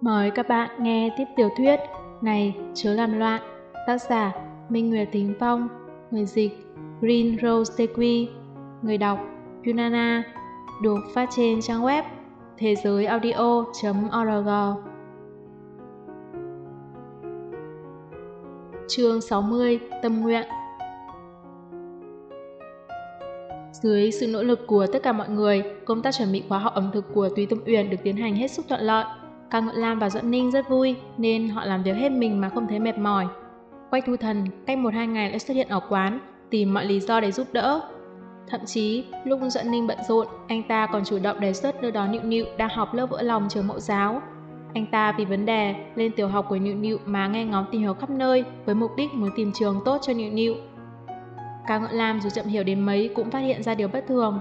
Mời các bạn nghe tiếp tiểu thuyết Này chớ làm loạn Tác giả Minh Nguyệt Tính Phong Người dịch Green Rose Tequi Người đọc Yunana Được phát trên trang web thế giới audio.org Chương 60 Tâm nguyện Dưới sự nỗ lực của tất cả mọi người, công tác chuẩn bị khóa học ẩm thực của Túy Tâm Uyển được tiến hành hết sức thuận lợi. Cao Ngự Lam và Doãn Ninh rất vui nên họ làm việc hết mình mà không thấy mệt mỏi. Quách Thu Thần cách một hai ngày lại xuất hiện ở quán, tìm mọi lý do để giúp đỡ. Thậm chí, lúc Doãn Ninh bận rộn, anh ta còn chủ động đề xuất đưa đón Nịu Nịu đang học lớp vỡ lòng trường mẫu giáo. Anh ta vì vấn đề lên tiểu học của Nịu Nịu mà nghe ngóng tìm hiểu khắp nơi với mục đích muốn tìm trường tốt cho Nịu Nịu. Cao Ngọn Lam dù chậm hiểu đến mấy cũng phát hiện ra điều bất thường.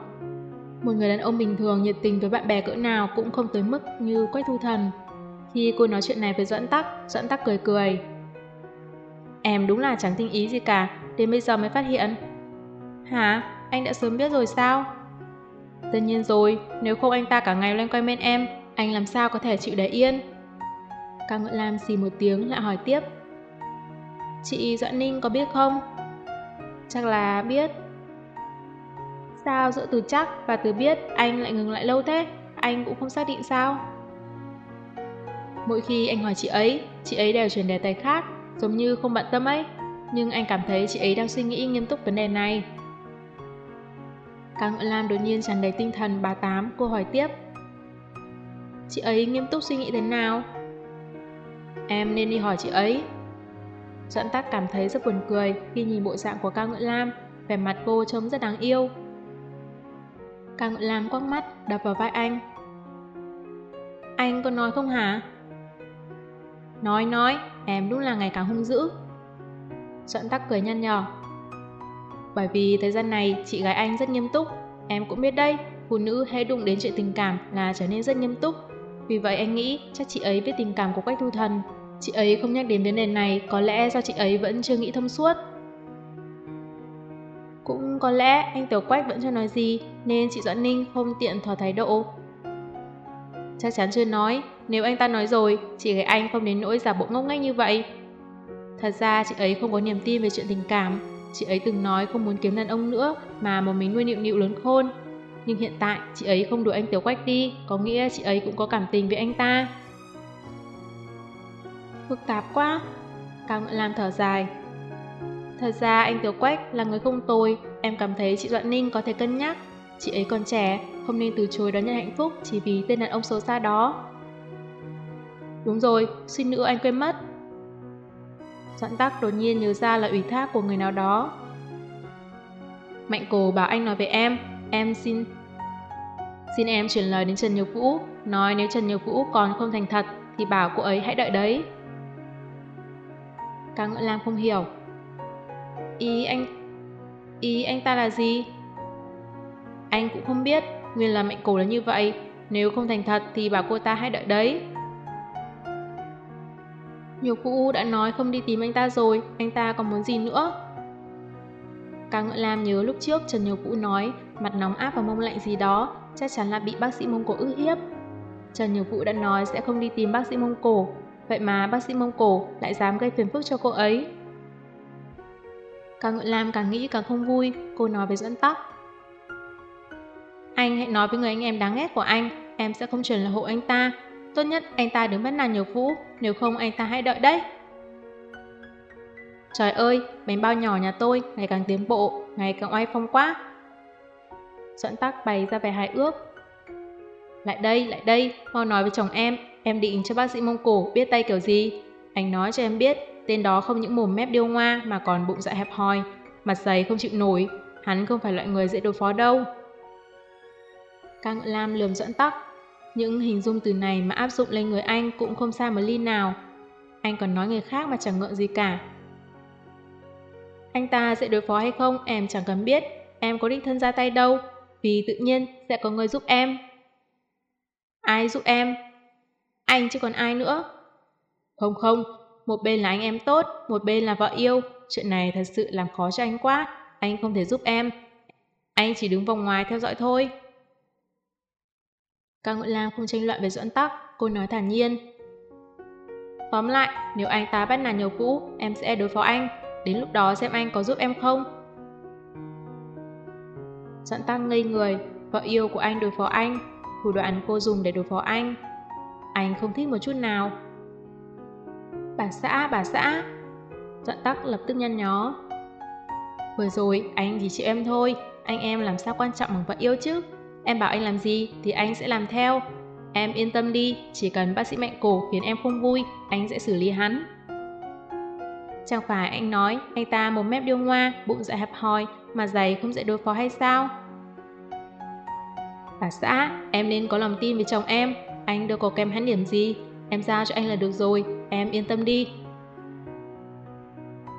Một người đàn ông bình thường nhiệt tình với bạn bè cỡ nào cũng không tới mức như Quách Thu Thần. Khi cô nói chuyện này với Doãn Tắc, Doãn Tắc cười cười. Em đúng là chẳng tinh ý gì cả, đến bây giờ mới phát hiện. Hả? Anh đã sớm biết rồi sao? Tất nhiên rồi, nếu không anh ta cả ngày loanh quanh bên em, anh làm sao có thể chịu để yên? Cao Ngựa Lam xì một tiếng lại hỏi tiếp. Chị Doãn Ninh có biết không? Chắc là biết. Sao giữa từ chắc và từ biết anh lại ngừng lại lâu thế? Anh cũng không xác định sao? Mỗi khi anh hỏi chị ấy, chị ấy đều chuyển đề tài khác, giống như không bận tâm ấy. Nhưng anh cảm thấy chị ấy đang suy nghĩ nghiêm túc vấn đề này. Cao Ngọn Lam đột nhiên tràn đầy tinh thần bà Tám, cô hỏi tiếp. Chị ấy nghiêm túc suy nghĩ thế nào? Em nên đi hỏi chị ấy. Doãn tắc cảm thấy rất buồn cười khi nhìn bộ dạng của Cao Ngự Lam, vẻ mặt cô trông rất đáng yêu càng làm Lam quắc mắt, đập vào vai anh. Anh có nói không hả? Nói nói, em đúng là ngày càng hung dữ. Doãn tắc cười nhăn nhở. Bởi vì thời gian này chị gái anh rất nghiêm túc, em cũng biết đây, phụ nữ hay đụng đến chuyện tình cảm là trở nên rất nghiêm túc. Vì vậy anh nghĩ chắc chị ấy biết tình cảm của Quách Thu Thần Chị ấy không nhắc đến vấn đề này có lẽ do chị ấy vẫn chưa nghĩ thông suốt. Cũng có lẽ anh Tiểu Quách vẫn chưa nói gì nên chị Doãn Ninh không tiện tỏ thái độ. Chắc chắn chưa nói, nếu anh ta nói rồi, chị gái anh không đến nỗi giả bộ ngốc nghếch như vậy. Thật ra chị ấy không có niềm tin về chuyện tình cảm, chị ấy từng nói không muốn kiếm đàn ông nữa mà một mình nuôi nịu nịu lớn khôn. Nhưng hiện tại chị ấy không đuổi anh Tiểu Quách đi, có nghĩa chị ấy cũng có cảm tình với anh ta. Phức tạp quá. Cao Ngọn Lam thở dài. Thật ra anh Tiểu Quách là người không tồi, em cảm thấy chị Doãn Ninh có thể cân nhắc. Chị ấy còn trẻ, không nên từ chối đón nhận hạnh phúc chỉ vì tên đàn ông xấu xa đó. Đúng rồi, xin nữa anh quên mất. Doãn tắc đột nhiên nhớ ra là ủy thác của người nào đó. Mạnh cổ bảo anh nói với em, em xin... Xin em chuyển lời đến Trần Nhược Vũ, nói nếu Trần Nhược Vũ còn không thành thật thì bảo cô ấy hãy đợi đấy. Cao Ngựa Lam không hiểu. Ý anh... Ý anh ta là gì? Anh cũng không biết, nguyên là mệnh cổ là như vậy. Nếu không thành thật thì bảo cô ta hãy đợi đấy. Nhục Vũ đã nói không đi tìm anh ta rồi, anh ta còn muốn gì nữa? Cao Ngựa Lam nhớ lúc trước Trần Nhục Vũ nói mặt nóng áp và mông lạnh gì đó, chắc chắn là bị bác sĩ mông cổ ức hiếp. Trần Nhục Vũ đã nói sẽ không đi tìm bác sĩ mông cổ, Vậy mà bác sĩ Mông Cổ lại dám gây phiền phức cho cô ấy. Cao Ngựa Lam càng nghĩ càng không vui, cô nói với dẫn tóc. Anh hãy nói với người anh em đáng ghét của anh, em sẽ không trần là hộ anh ta. Tốt nhất anh ta đừng bắt nạt nhiều vũ, nếu không anh ta hãy đợi đấy. Trời ơi, bánh bao nhỏ nhà tôi ngày càng tiến bộ, ngày càng oai phong quá. Doãn tắc bày ra vẻ hài ước. Lại đây, lại đây, mau nói với chồng em, Em định cho bác sĩ Mông Cổ biết tay kiểu gì? Anh nói cho em biết, tên đó không những mồm mép điêu ngoa mà còn bụng dạ hẹp hòi, mặt dày không chịu nổi, hắn không phải loại người dễ đối phó đâu. Cang Lam lườm dẫn tóc, những hình dung từ này mà áp dụng lên người anh cũng không xa một ly nào. Anh còn nói người khác mà chẳng ngượng gì cả. Anh ta sẽ đối phó hay không em chẳng cần biết, em có định thân ra tay đâu, vì tự nhiên sẽ có người giúp em. Ai giúp em? Anh chứ còn ai nữa. Không không, một bên là anh em tốt, một bên là vợ yêu. Chuyện này thật sự làm khó cho anh quá. Anh không thể giúp em. Anh chỉ đứng vòng ngoài theo dõi thôi. Cao Ngụy Lam không tranh luận về dẫn tắc, cô nói thản nhiên. Tóm lại, nếu anh ta bắt nạt nhiều cũ, em sẽ đối phó anh. Đến lúc đó xem anh có giúp em không? Doãn tóc ngây người, vợ yêu của anh đối phó anh, thủ đoạn cô dùng để đối phó anh. Anh không thích một chút nào. Bà xã, bà xã. Doãn tắc lập tức nhăn nhó. Vừa rồi, anh chỉ chịu em thôi, anh em làm sao quan trọng bằng vợ yêu chứ? Em bảo anh làm gì thì anh sẽ làm theo. Em yên tâm đi, chỉ cần bác sĩ mạnh cổ khiến em không vui, anh sẽ xử lý hắn. Chẳng phải anh nói anh ta một mép điêu ngoa, bụng dạ hẹp hòi, mà giày không dễ đối phó hay sao? Bà xã, em nên có lòng tin với chồng em, anh đâu có kèm hắn điểm gì, em giao cho anh là được rồi, em yên tâm đi.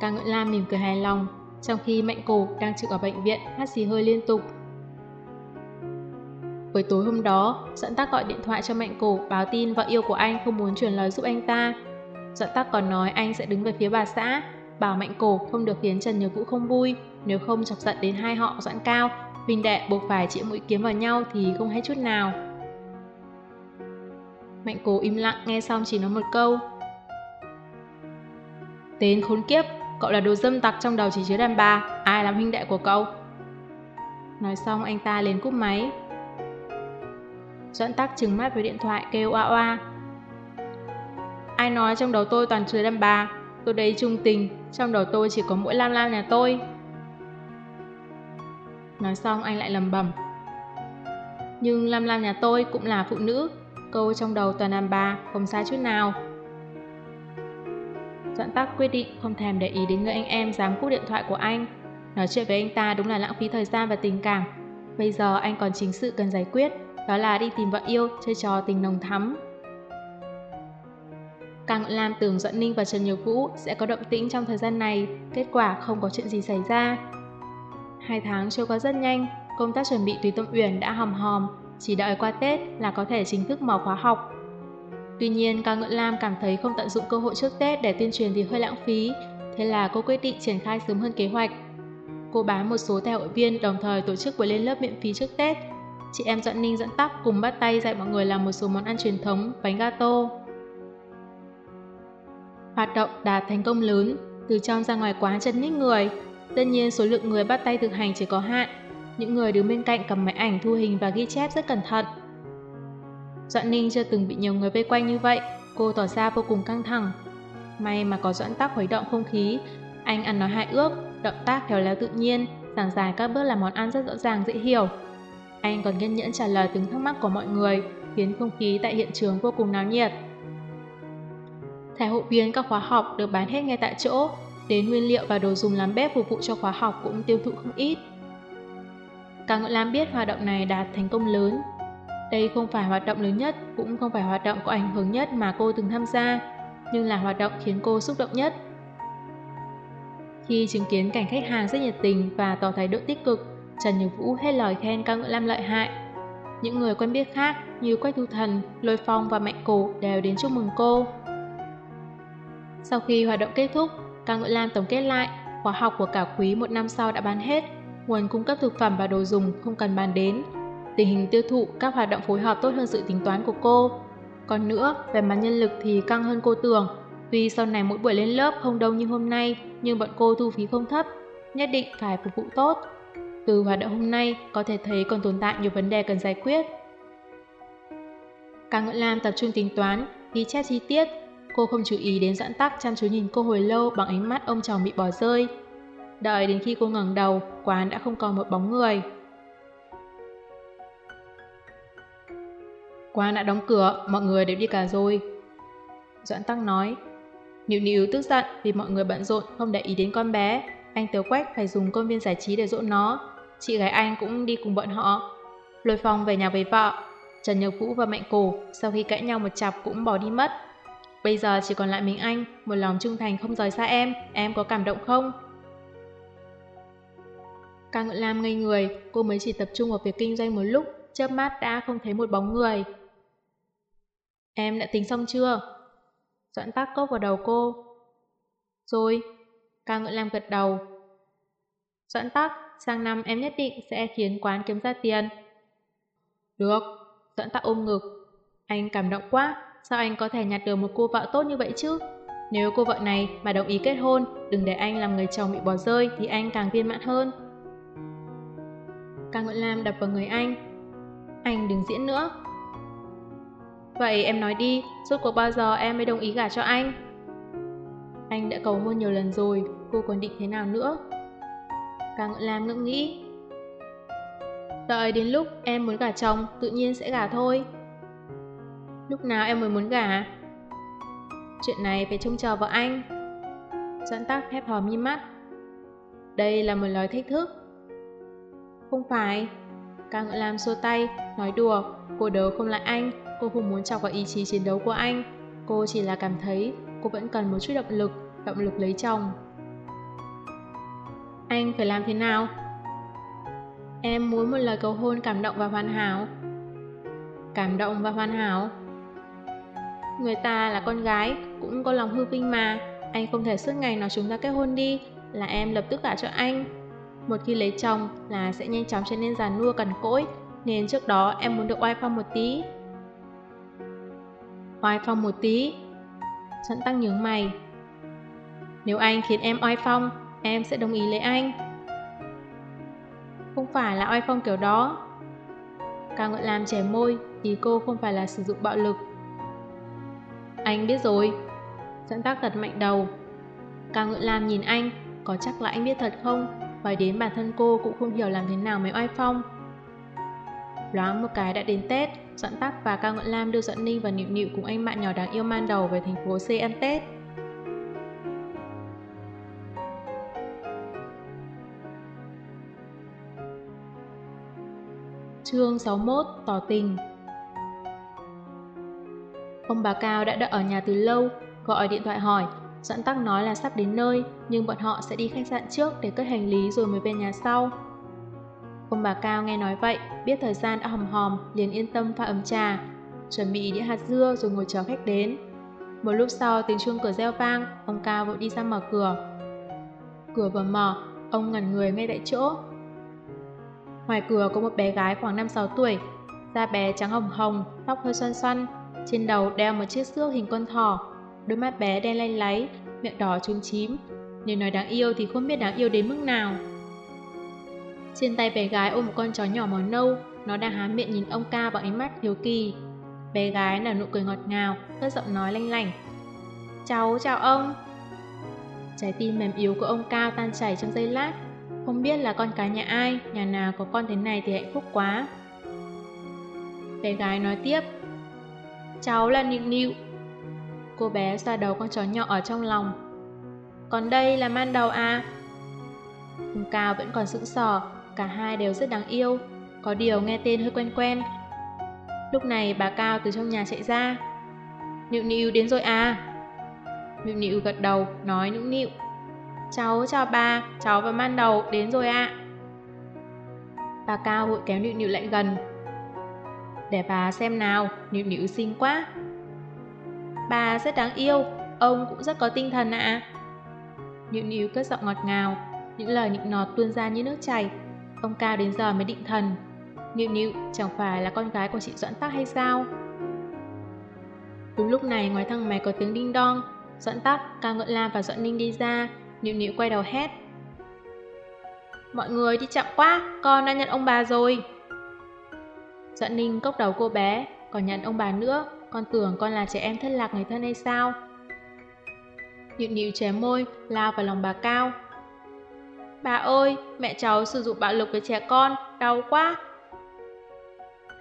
Càng Nguyễn Lam mỉm cười hài lòng, trong khi Mạnh Cổ đang trực ở bệnh viện hát xì hơi liên tục. Buổi tối hôm đó, dẫn Tắc gọi điện thoại cho Mạnh Cổ báo tin vợ yêu của anh không muốn truyền lời giúp anh ta. Dẫn Tắc còn nói anh sẽ đứng về phía bà xã, bảo Mạnh Cổ không được khiến Trần Nhược Vũ không vui, nếu không chọc giận đến hai họ Doãn Cao, huynh đệ buộc phải chĩa mũi kiếm vào nhau thì không hay chút nào. Mạnh Cổ im lặng nghe xong chỉ nói một câu. Tên khốn kiếp, cậu là đồ dâm tặc trong đầu chỉ chứa đàn bà, ai làm huynh đệ của cậu? Nói xong anh ta lên cúp máy. Doãn tắc trừng mắt với điện thoại kêu oa oa. Ai nói trong đầu tôi toàn chứa đàn bà, tôi đấy trung tình, trong đầu tôi chỉ có mỗi lam lam nhà tôi. Nói xong anh lại lầm bầm. Nhưng lam lam nhà tôi cũng là phụ nữ, câu trong đầu toàn đàn bà, không sai chút nào. Doãn tắc quyết định không thèm để ý đến người anh em dám cúp điện thoại của anh. Nói chuyện với anh ta đúng là lãng phí thời gian và tình cảm. Bây giờ anh còn chính sự cần giải quyết, đó là đi tìm vợ yêu, chơi trò tình nồng thắm. Càng Lam tưởng Doãn Ninh và Trần Nhược Vũ sẽ có động tĩnh trong thời gian này, kết quả không có chuyện gì xảy ra. Hai tháng trôi qua rất nhanh, công tác chuẩn bị Tùy Tâm Uyển đã hòm hòm, chỉ đợi qua Tết là có thể chính thức mở khóa học. Tuy nhiên, Cao Ngưỡng Lam cảm thấy không tận dụng cơ hội trước Tết để tuyên truyền thì hơi lãng phí, thế là cô quyết định triển khai sớm hơn kế hoạch. Cô bán một số thẻ hội viên đồng thời tổ chức buổi lên lớp miễn phí trước Tết. Chị em Doãn Ninh dẫn tóc cùng bắt tay dạy mọi người làm một số món ăn truyền thống, bánh gato. Hoạt động đạt thành công lớn, từ trong ra ngoài quán chân nít người. Tất nhiên số lượng người bắt tay thực hành chỉ có hạn. Những người đứng bên cạnh cầm máy ảnh thu hình và ghi chép rất cẩn thận. Doãn Ninh chưa từng bị nhiều người vây quanh như vậy, cô tỏ ra vô cùng căng thẳng. May mà có Doãn Tắc khuấy động không khí, anh ăn nói hại ước, động tác khéo léo tự nhiên, giảng giải các bước làm món ăn rất rõ ràng dễ hiểu. Anh còn kiên nhẫn trả lời từng thắc mắc của mọi người, khiến không khí tại hiện trường vô cùng náo nhiệt. Thẻ hội viên các khóa học được bán hết ngay tại chỗ, đến nguyên liệu và đồ dùng làm bếp phục vụ cho khóa học cũng tiêu thụ không ít. Càng Ngọn Lam biết hoạt động này đạt thành công lớn. Đây không phải hoạt động lớn nhất, cũng không phải hoạt động có ảnh hưởng nhất mà cô từng tham gia, nhưng là hoạt động khiến cô xúc động nhất. Khi chứng kiến cảnh khách hàng rất nhiệt tình và tỏ thái độ tích cực, Trần Như Vũ hết lời khen ca ngợi Lam lợi hại. Những người quen biết khác như Quách Thu Thần, Lôi Phong và Mạnh Cổ đều đến chúc mừng cô. Sau khi hoạt động kết thúc, ca ngợi Lam tổng kết lại, khóa học của cả quý một năm sau đã bán hết, nguồn cung cấp thực phẩm và đồ dùng không cần bàn đến. Tình hình tiêu thụ các hoạt động phối hợp tốt hơn sự tính toán của cô. Còn nữa, về mặt nhân lực thì căng hơn cô tưởng, Tuy sau này mỗi buổi lên lớp không đông như hôm nay, nhưng bọn cô thu phí không thấp, nhất định phải phục vụ tốt. Từ hoạt động hôm nay, có thể thấy còn tồn tại nhiều vấn đề cần giải quyết. Càng Ngưỡng Lam tập trung tính toán, ghi chép chi tiết. Cô không chú ý đến dãn tắc chăm chú nhìn cô hồi lâu bằng ánh mắt ông chồng bị bỏ rơi. Đợi đến khi cô ngẩng đầu, quán đã không còn một bóng người. Quán đã đóng cửa, mọi người đều đi cả rồi. Doãn Tắc nói, Nịu Nịu tức giận vì mọi người bận rộn không để ý đến con bé. Anh Tớ Quách phải dùng công viên giải trí để dỗ nó. Chị gái anh cũng đi cùng bọn họ. Lôi Phong về nhà với vợ. Trần Nhược Vũ và Mạnh Cổ sau khi cãi nhau một chặp cũng bỏ đi mất. Bây giờ chỉ còn lại mình anh, một lòng trung thành không rời xa em, em có cảm động không? Càng Ngự Lam ngây người, cô mới chỉ tập trung vào việc kinh doanh một lúc, chớp mắt đã không thấy một bóng người. Em đã tính xong chưa? Doãn tắc cốc vào đầu cô. Rồi, ca Ngự lam gật đầu. Doãn tắc, sang năm em nhất định sẽ khiến quán kiếm ra tiền. Được, doãn tắc ôm ngực. Anh cảm động quá, sao anh có thể nhặt được một cô vợ tốt như vậy chứ? Nếu cô vợ này mà đồng ý kết hôn, đừng để anh làm người chồng bị bỏ rơi thì anh càng viên mãn hơn. Cao Ngự Lam đập vào người anh. Anh đừng diễn nữa. Vậy em nói đi, suốt cuộc bao giờ em mới đồng ý gả cho anh? Anh đã cầu hôn nhiều lần rồi, cô còn định thế nào nữa? ca ngợi Lam ngẫm nghĩ. Đợi đến lúc em muốn gả chồng, tự nhiên sẽ gả thôi. Lúc nào em mới muốn gả? Chuyện này phải trông chờ vào anh. Doãn tắc hép hòm như mắt. Đây là một lời thách thức. Không phải. ca ngợi Lam xua tay, nói đùa. Cô đấu không lại anh, cô không muốn chọc vào ý chí chiến đấu của anh. Cô chỉ là cảm thấy cô vẫn cần một chút động lực, động lực lấy chồng. Anh phải làm thế nào? Em muốn một lời cầu hôn cảm động và hoàn hảo. Cảm động và hoàn hảo? Người ta là con gái, cũng có lòng hư vinh mà. Anh không thể suốt ngày nói chúng ta kết hôn đi, là em lập tức gả cho anh. Một khi lấy chồng là sẽ nhanh chóng trở nên già nua cằn cỗi, nên trước đó em muốn được oai phong một tí. Oai phong một tí? Dẫn tăng nhướng mày. Nếu anh khiến em oai phong, em sẽ đồng ý lấy anh. Không phải là oai phong kiểu đó. Cao Ngợi lam trẻ môi, ý cô không phải là sử dụng bạo lực, anh biết rồi. Dẫn tác thật mạnh đầu. Cao Ngự Lam nhìn anh, có chắc là anh biết thật không? Và đến bản thân cô cũng không hiểu làm thế nào mới oai phong. Loáng một cái đã đến Tết, Doãn Tắc và Cao Ngọn Lam đưa Doãn Ninh và Nịu Nịu cùng anh bạn nhỏ đáng yêu man đầu về thành phố C ăn Tết. Chương 61 Tỏ tình Ông bà Cao đã đợi ở nhà từ lâu, gọi điện thoại hỏi. dẫn tắc nói là sắp đến nơi, nhưng bọn họ sẽ đi khách sạn trước để cất hành lý rồi mới về nhà sau. Ông bà Cao nghe nói vậy, biết thời gian đã hòm hòm, liền yên tâm pha ấm trà, chuẩn bị đĩa hạt dưa rồi ngồi chờ khách đến. Một lúc sau tiếng chuông cửa reo vang, ông Cao vội đi ra mở cửa. Cửa vừa mở, ông ngẩn người ngay tại chỗ. Ngoài cửa có một bé gái khoảng 5-6 tuổi, da bé trắng hồng hồng, tóc hơi xoăn xoăn, trên đầu đeo một chiếc xước hình con thỏ, đôi mắt bé đen lay láy, miệng đỏ trúng chím. Nếu nói đáng yêu thì không biết đáng yêu đến mức nào. Trên tay bé gái ôm một con chó nhỏ màu nâu, nó đang há miệng nhìn ông ca bằng ánh mắt hiếu kỳ. Bé gái nở nụ cười ngọt ngào, cất giọng nói lanh lảnh. Cháu chào ông. Trái tim mềm yếu của ông ca tan chảy trong giây lát. Không biết là con cái nhà ai, nhà nào có con thế này thì hạnh phúc quá. Bé gái nói tiếp, Cháu là Nịu Nịu. Cô bé xoa đầu con chó nhỏ ở trong lòng. Còn đây là man đầu à? Hùng Cao vẫn còn sững sờ, cả hai đều rất đáng yêu. Có điều nghe tên hơi quen quen. Lúc này bà Cao từ trong nhà chạy ra. Nịu Nịu đến rồi à? Nịu Nịu gật đầu, nói nũng nịu. Cháu chào bà, cháu và man đầu đến rồi ạ. À. Bà Cao vội kéo Nịu Nịu lại gần, để bà xem nào, Nịu Nịu xinh quá. Bà rất đáng yêu, ông cũng rất có tinh thần ạ. À. Nịu Nịu cất giọng ngọt ngào, những lời nịnh nọt tuôn ra như nước chảy. Ông Cao đến giờ mới định thần. Nịu Nịu chẳng phải là con gái của chị Doãn Tắc hay sao? Đúng lúc này ngoài thang máy có tiếng đinh đong, Doãn Tắc, Cao Ngợn Lam và Doãn Ninh đi ra, Nhịu nhịu quay đầu hét. Mọi người đi chậm quá, con đã nhận ông bà rồi. Doãn Ninh cốc đầu cô bé, còn nhận ông bà nữa, con tưởng con là trẻ em thất lạc người thân hay sao? Nhịu nhịu chém môi, lao vào lòng bà Cao. Bà ơi, mẹ cháu sử dụng bạo lực với trẻ con, đau quá.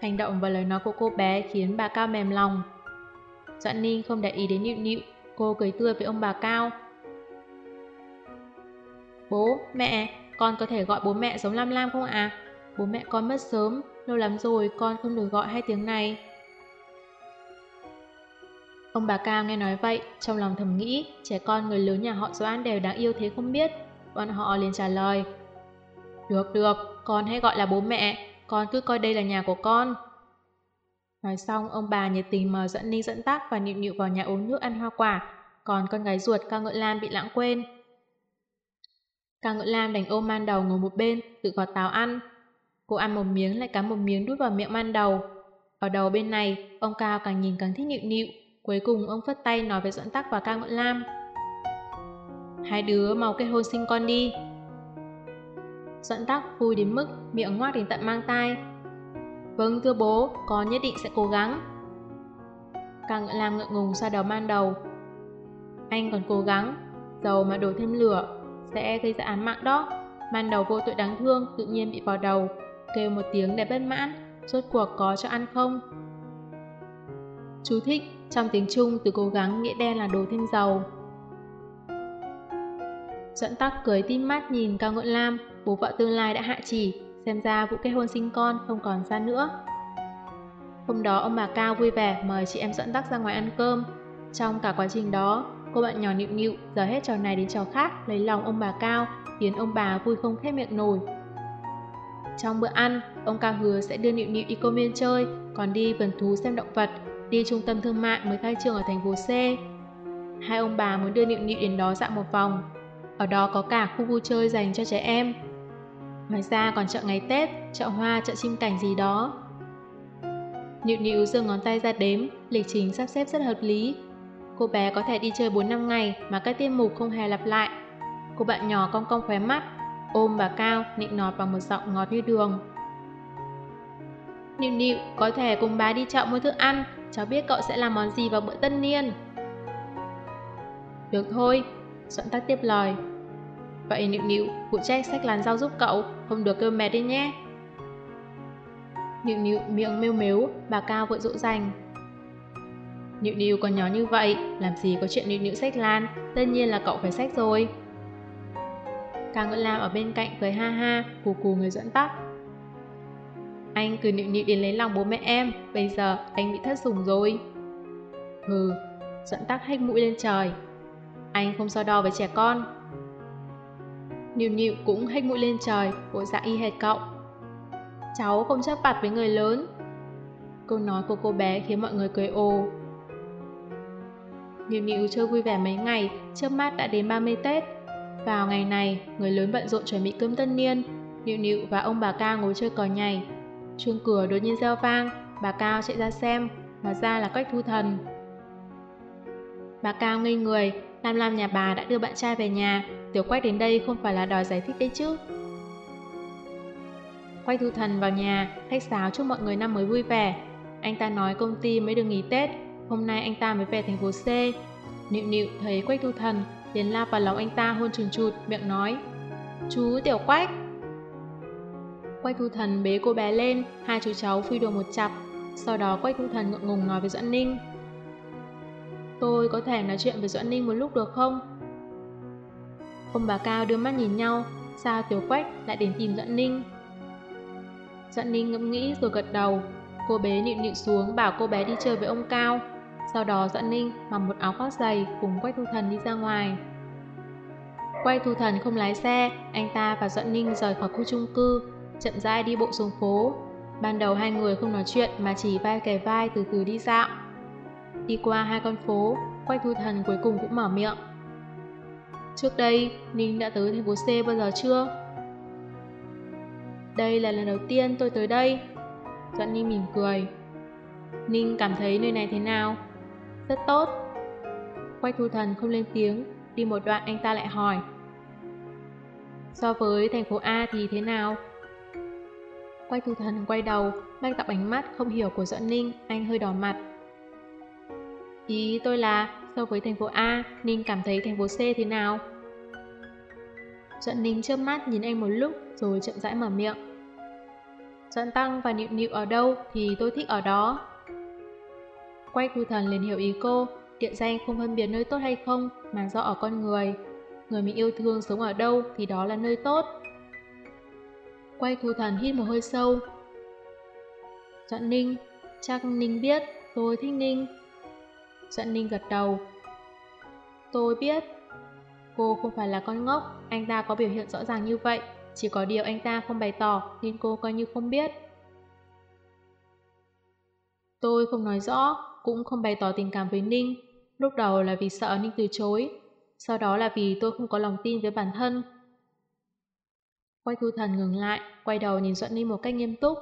Hành động và lời nói của cô bé khiến bà Cao mềm lòng. Doãn Ninh không để ý đến nhịu nhịu, cô cười tươi với ông bà Cao. Bố, mẹ, con có thể gọi bố mẹ giống Lam Lam không ạ? À? Bố mẹ con mất sớm, lâu lắm rồi con không được gọi hai tiếng này. Ông bà Cao nghe nói vậy, trong lòng thầm nghĩ, trẻ con người lớn nhà họ Doan đều đáng yêu thế không biết. Bọn họ liền trả lời. Được, được, con hãy gọi là bố mẹ, con cứ coi đây là nhà của con. Nói xong, ông bà nhiệt tình mời dẫn Ninh dẫn tác và nịu nịu vào nhà uống nước ăn hoa quả, còn con gái ruột Cao Ngợi Lam bị lãng quên. Cao Ngự Lam đành ôm man đầu ngồi một bên, tự gọt táo ăn. Cô ăn một miếng lại cắm một miếng đút vào miệng man đầu. Ở đầu bên này, ông Cao càng nhìn càng thích nịu nịu. Cuối cùng ông phất tay nói với Doãn Tắc và Cao Ngự lam. Hai đứa mau kết hôn sinh con đi. Doãn Tắc vui đến mức miệng ngoác đến tận mang tai. Vâng thưa bố, con nhất định sẽ cố gắng. Cao Ngự lam ngượng ngùng xoa đầu man đầu. Anh còn cố gắng, dầu mà đổ thêm lửa, sẽ gây ra án mạng đó. Man đầu vô tội đáng thương tự nhiên bị vào đầu, kêu một tiếng để bất mãn, rốt cuộc có cho ăn không? Chú thích, trong tiếng Trung từ cố gắng nghĩa đen là đồ thêm dầu. Dẫn tắc cười tim mắt nhìn Cao Ngọn Lam, bố vợ tương lai đã hạ chỉ, xem ra vụ kết hôn sinh con không còn xa nữa. Hôm đó ông bà Cao vui vẻ mời chị em dẫn tắc ra ngoài ăn cơm. Trong cả quá trình đó, cô bạn nhỏ nịu nịu giờ hết trò này đến trò khác lấy lòng ông bà Cao, khiến ông bà vui không khép miệng nổi. Trong bữa ăn, ông Cao hứa sẽ đưa nịu nịu đi công viên chơi, còn đi vườn thú xem động vật, đi trung tâm thương mại mới khai trương ở thành phố C. Hai ông bà muốn đưa nịu nịu đến đó dạo một vòng. Ở đó có cả khu vui chơi dành cho trẻ em. Ngoài ra còn chợ ngày Tết, chợ hoa, chợ chim cảnh gì đó. Nịu nịu giơ ngón tay ra đếm, lịch trình sắp xếp rất hợp lý. Cô bé có thể đi chơi 4 năm ngày mà các tiêm mục không hề lặp lại. Cô bạn nhỏ cong cong khóe mắt, ôm bà Cao nịnh nọt bằng một giọng ngọt như đường. Nịu nịu, có thể cùng bà đi chợ mua thức ăn, cháu biết cậu sẽ làm món gì vào bữa tân niên. Được thôi, Doãn tắc tiếp lời. Vậy Nịu Nịu, phụ trách sách làn rau giúp cậu, không được kêu mệt đi nhé. Nịu Nịu miệng mêu mếu, bà Cao vội dỗ dành. Nịu Nịu còn nhỏ như vậy, làm gì có chuyện Nịu Nịu sách lan, tất nhiên là cậu phải sách rồi. Ca Ngưỡng Lam ở bên cạnh cười ha ha, cù cù người dẫn tắc. Anh cứ nịu nịu đến lấy lòng bố mẹ em, bây giờ anh bị thất sủng rồi. Hừ, dẫn tắc hách mũi lên trời. Anh không so đo với trẻ con. Nịu nịu cũng hách mũi lên trời, bộ dạng y hệt cậu. Cháu không chấp vặt với người lớn. Câu nói của cô bé khiến mọi người cười ồ. Nịu nịu chơi vui vẻ mấy ngày, trước mắt đã đến 30 Tết. Vào ngày này, người lớn bận rộn chuẩn bị cơm tân niên. Nịu nịu và ông bà ca ngồi chơi cò nhảy, Chuông cửa đột nhiên reo vang, bà Cao chạy ra xem, hóa ra là Quách Thu Thần. Bà Cao ngây người, Lam Lam nhà bà đã đưa bạn trai về nhà, Tiểu Quách đến đây không phải là đòi giải thích đấy chứ. Quách Thu Thần vào nhà, khách sáo chúc mọi người năm mới vui vẻ. Anh ta nói công ty mới được nghỉ Tết, hôm nay anh ta mới về thành phố C. Nịu nịu thấy Quách Thu Thần, liền lao vào lòng anh ta hôn trừng trụt, miệng nói. Chú Tiểu Quách! Quách Thu Thần bế cô bé lên, hai chú cháu phi đùa một chặp. Sau đó Quách Thu Thần ngượng ngùng nói với Doãn Ninh. Tôi có thể nói chuyện với Doãn Ninh một lúc được không? Ông bà Cao đưa mắt nhìn nhau, sao Tiểu Quách lại đến tìm Doãn Ninh? Doãn Ninh ngẫm nghĩ rồi gật đầu, cô bé nịu nịu xuống bảo cô bé đi chơi với ông Cao. Sau đó Doãn Ninh mặc một áo khoác dày cùng Quách Thu Thần đi ra ngoài. Quách Thu Thần không lái xe, anh ta và Doãn Ninh rời khỏi khu chung cư, chậm rãi đi bộ xuống phố. Ban đầu hai người không nói chuyện mà chỉ vai kề vai từ từ đi dạo. Đi qua hai con phố, Quách Thu Thần cuối cùng cũng mở miệng. Trước đây, Ninh đã tới thành phố C bao giờ chưa? Đây là lần đầu tiên tôi tới đây. Doãn Ninh mỉm cười. Ninh cảm thấy nơi này thế nào? Rất tốt. Quách Thu Thần không lên tiếng, đi một đoạn anh ta lại hỏi. So với thành phố A thì thế nào? Quay thu thần quay đầu, mang tập ánh mắt không hiểu của Doãn Ninh, anh hơi đỏ mặt. Ý tôi là, so với thành phố A, Ninh cảm thấy thành phố C thế nào? Doãn Ninh chớp mắt nhìn anh một lúc rồi chậm rãi mở miệng. Doãn Tăng và Nịu Nịu ở đâu thì tôi thích ở đó. Quay thu thần liền hiểu ý cô, địa danh không phân biệt nơi tốt hay không mà do ở con người. Người mình yêu thương sống ở đâu thì đó là nơi tốt. Quay thu thần hít một hơi sâu. Doãn Ninh, chắc Ninh biết tôi thích Ninh. Doãn Ninh gật đầu. Tôi biết. Cô không phải là con ngốc, anh ta có biểu hiện rõ ràng như vậy. Chỉ có điều anh ta không bày tỏ nên cô coi như không biết. Tôi không nói rõ, cũng không bày tỏ tình cảm với Ninh. Lúc đầu là vì sợ Ninh từ chối, sau đó là vì tôi không có lòng tin với bản thân. Quách thu thần ngừng lại, quay đầu nhìn Doãn Ninh một cách nghiêm túc.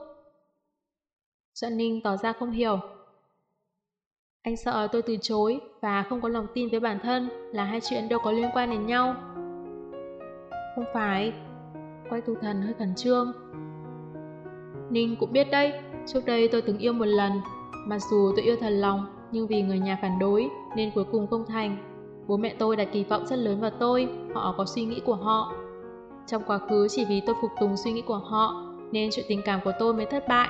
Doãn Ninh tỏ ra không hiểu. Anh sợ tôi từ chối và không có lòng tin với bản thân là hai chuyện đâu có liên quan đến nhau. Không phải. Quay tu thần hơi khẩn trương. Ninh cũng biết đấy, trước đây tôi từng yêu một lần. Mặc dù tôi yêu thật lòng, nhưng vì người nhà phản đối nên cuối cùng không thành. Bố mẹ tôi đặt kỳ vọng rất lớn vào tôi, họ có suy nghĩ của họ. Trong quá khứ chỉ vì tôi phục tùng suy nghĩ của họ nên chuyện tình cảm của tôi mới thất bại.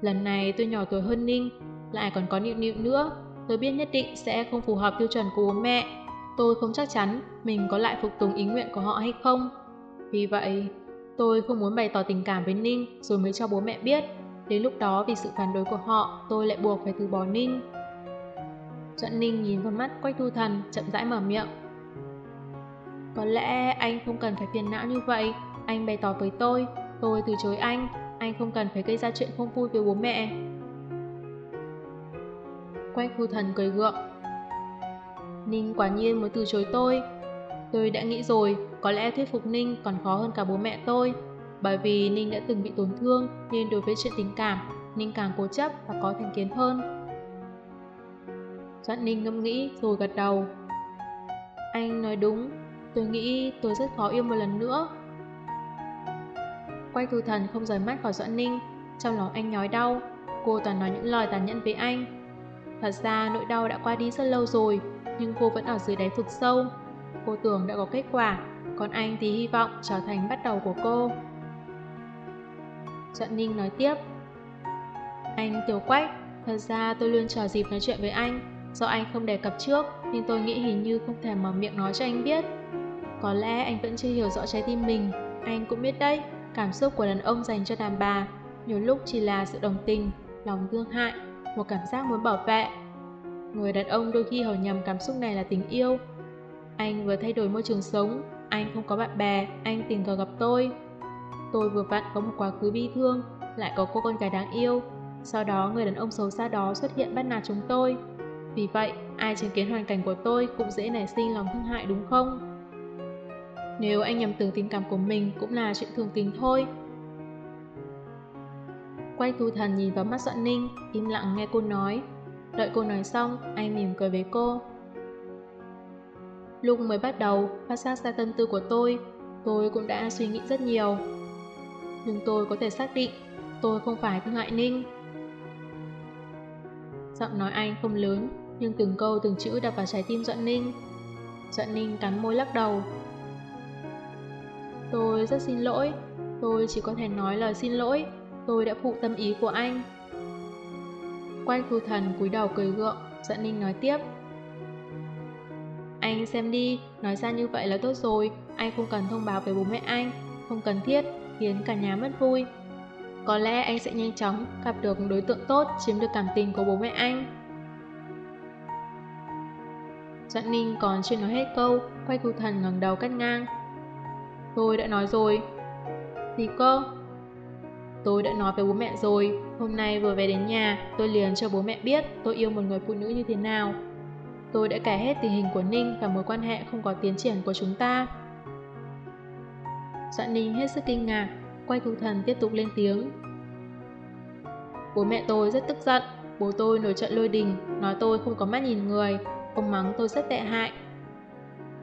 Lần này tôi nhỏ tuổi hơn Ninh, lại còn có nịu nịu nữa. Tôi biết nhất định sẽ không phù hợp tiêu chuẩn của bố mẹ. Tôi không chắc chắn mình có lại phục tùng ý nguyện của họ hay không. Vì vậy, tôi không muốn bày tỏ tình cảm với Ninh rồi mới cho bố mẹ biết. Đến lúc đó vì sự phản đối của họ, tôi lại buộc phải từ bỏ Ninh. Doãn Ninh nhìn con mắt Quách Thu Thần, chậm rãi mở miệng. Có lẽ anh không cần phải phiền não như vậy, anh bày tỏ với tôi, tôi từ chối anh, anh không cần phải gây ra chuyện không vui với bố mẹ. Quách Thu Thần cười gượng. Ninh quả nhiên muốn từ chối tôi. Tôi đã nghĩ rồi, có lẽ thuyết phục Ninh còn khó hơn cả bố mẹ tôi. Bởi vì Ninh đã từng bị tổn thương nên đối với chuyện tình cảm, Ninh càng cố chấp và có thành kiến hơn. Doãn Ninh ngâm nghĩ rồi gật đầu. Anh nói đúng, tôi nghĩ tôi rất khó yêu một lần nữa. Quay thu thần không rời mắt khỏi Doãn Ninh, trong lòng anh nhói đau, cô toàn nói những lời tàn nhẫn với anh. Thật ra nỗi đau đã qua đi rất lâu rồi, nhưng cô vẫn ở dưới đáy vực sâu. Cô tưởng đã có kết quả, còn anh thì hy vọng trở thành bắt đầu của cô. Doãn Ninh nói tiếp. Anh Tiểu Quách, thật ra tôi luôn chờ dịp nói chuyện với anh, Do anh không đề cập trước nên tôi nghĩ hình như không thể mở miệng nói cho anh biết. Có lẽ anh vẫn chưa hiểu rõ trái tim mình. Anh cũng biết đấy, cảm xúc của đàn ông dành cho đàn bà nhiều lúc chỉ là sự đồng tình, lòng thương hại, một cảm giác muốn bảo vệ. Người đàn ông đôi khi hiểu nhầm cảm xúc này là tình yêu. Anh vừa thay đổi môi trường sống, anh không có bạn bè, anh tình cờ gặp tôi. Tôi vừa vặn có một quá khứ bi thương, lại có cô con gái đáng yêu. Sau đó người đàn ông xấu xa đó xuất hiện bắt nạt chúng tôi. Vì vậy, ai chứng kiến hoàn cảnh của tôi cũng dễ nảy sinh lòng thương hại đúng không? Nếu anh nhầm tưởng tình cảm của mình cũng là chuyện thường tình thôi. Quay thu thần nhìn vào mắt Doãn Ninh, im lặng nghe cô nói. Đợi cô nói xong, anh mỉm cười với cô. Lúc mới bắt đầu, phát giác ra tâm tư của tôi, tôi cũng đã suy nghĩ rất nhiều. Nhưng tôi có thể xác định, tôi không phải thương hại Ninh. Giọng nói anh không lớn, nhưng từng câu từng chữ đập vào trái tim Doãn Ninh. Doãn Ninh cắn môi lắc đầu. Tôi rất xin lỗi, tôi chỉ có thể nói lời xin lỗi, tôi đã phụ tâm ý của anh. Quay khu thần cúi đầu cười gượng, Doãn Ninh nói tiếp. Anh xem đi, nói ra như vậy là tốt rồi, anh không cần thông báo với bố mẹ anh, không cần thiết, khiến cả nhà mất vui. Có lẽ anh sẽ nhanh chóng gặp được đối tượng tốt chiếm được cảm tình của bố mẹ anh. Doãn Ninh còn chưa nói hết câu, quay cưu thần ngẩng đầu cắt ngang. Tôi đã nói rồi. Gì cơ? Tôi đã nói với bố mẹ rồi, hôm nay vừa về đến nhà, tôi liền cho bố mẹ biết tôi yêu một người phụ nữ như thế nào. Tôi đã kể hết tình hình của Ninh và mối quan hệ không có tiến triển của chúng ta. Doãn Ninh hết sức kinh ngạc, quay thu thần tiếp tục lên tiếng. Bố mẹ tôi rất tức giận, bố tôi nổi trận lôi đình, nói tôi không có mắt nhìn người, Ông mắng tôi rất tệ hại.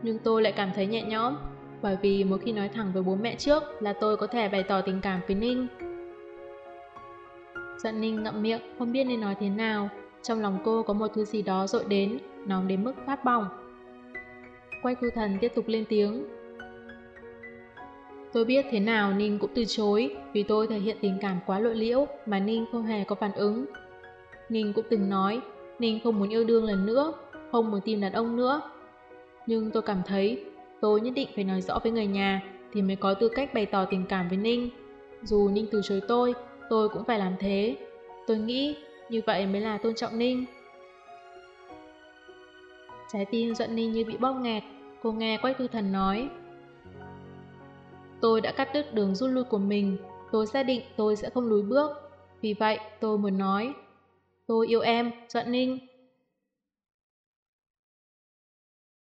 Nhưng tôi lại cảm thấy nhẹ nhõm, bởi vì mỗi khi nói thẳng với bố mẹ trước là tôi có thể bày tỏ tình cảm với Ninh. Doãn Ninh ngậm miệng, không biết nên nói thế nào. Trong lòng cô có một thứ gì đó dội đến, nóng đến mức phát bỏng. Quay thu thần tiếp tục lên tiếng. Tôi biết thế nào Ninh cũng từ chối vì tôi thể hiện tình cảm quá lộ liễu mà Ninh không hề có phản ứng. Ninh cũng từng nói Ninh không muốn yêu đương lần nữa không muốn tìm đàn ông nữa. Nhưng tôi cảm thấy tôi nhất định phải nói rõ với người nhà thì mới có tư cách bày tỏ tình cảm với Ninh. Dù Ninh từ chối tôi, tôi cũng phải làm thế. Tôi nghĩ như vậy mới là tôn trọng Ninh. Trái tim giận Ninh như bị bóp nghẹt, cô nghe Quách Thư Thần nói. Tôi đã cắt đứt đường rút lui của mình, tôi xác định tôi sẽ không lùi bước. Vì vậy, tôi muốn nói, tôi yêu em, Doãn Ninh.